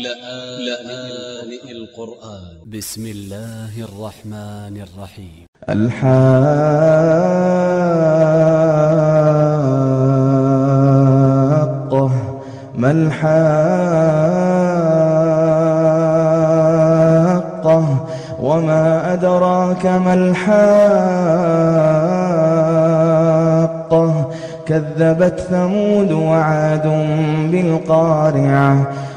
لآن القرآن. ب س م الله الرحمن الرحيم الحاقة. ما الحاقة؟ وما أدراك ما الحاقة؟ كذبت ثمود وعاد بالقارعة.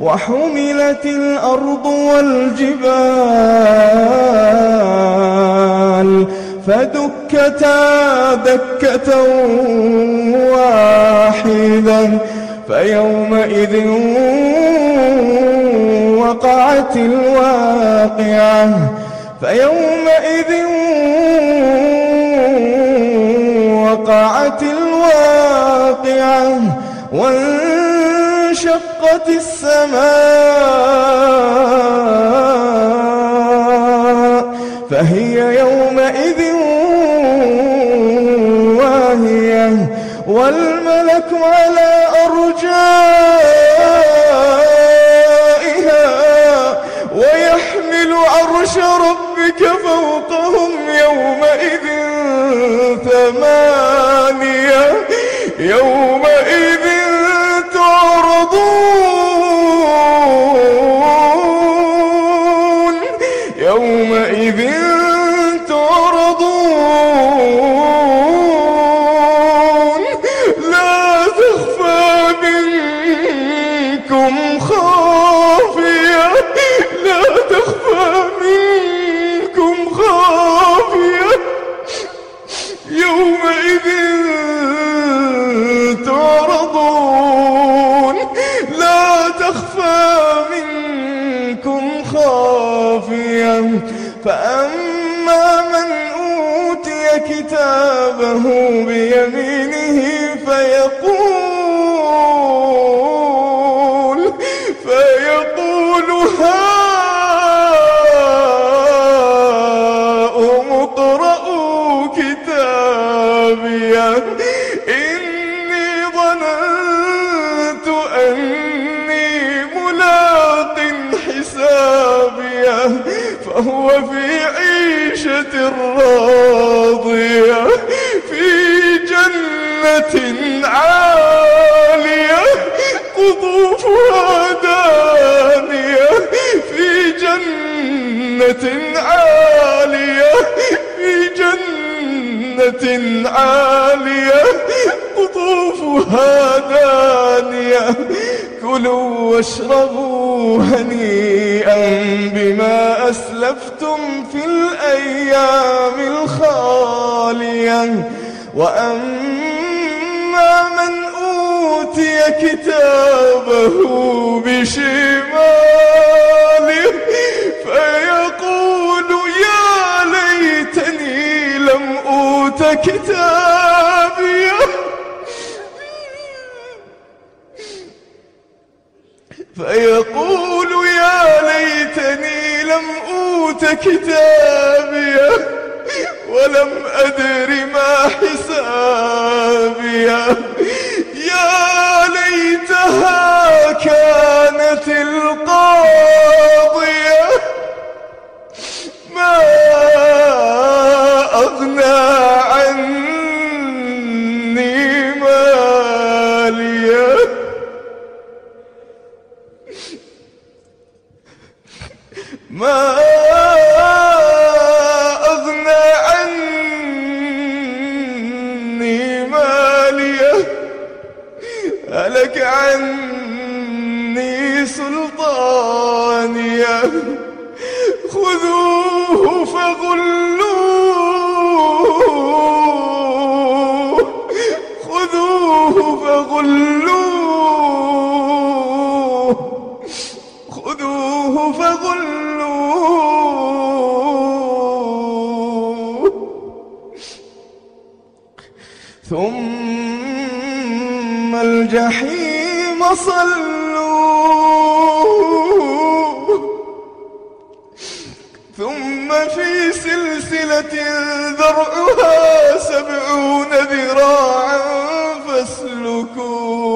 وحملت الأرض والجبال فدكتا دكة واحدة فيومئذ وقعت الواقعة فيومئذ وقعت الواقعة وانشقت السماء. يومئذ تعرضون كتابه بيمينه فيقول فيقول هاؤم اقرءوا كتابيه إني ظننت أني ملاق حسابيه فهو في عالية في جنة عالية قطوفها دانية كلوا واشربوا هنيئا بما أسلفتم في الأيام الخالية. وأما من أوتي كتابه بشماله فيقول يا ليتني لم أوت كتابيه ولم أدر ما حسابي. يا ليتها كانت القاضية ما أغنى هلك عني سلطانيه خذوه فغلوه الجحيم صلوه. ثم في سلسلة ذرعها سبعون ذراعا فاسلكوه.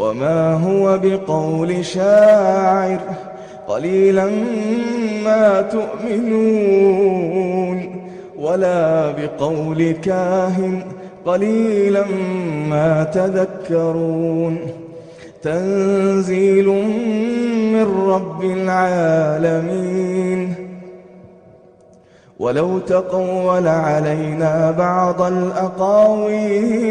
وما هو بقول شاعر قليلا ما تؤمنون. ولا بقول كاهن قليلا ما تذكرون. تنزيل من رب العالمين. ولو تقول علينا بعض الأقاويل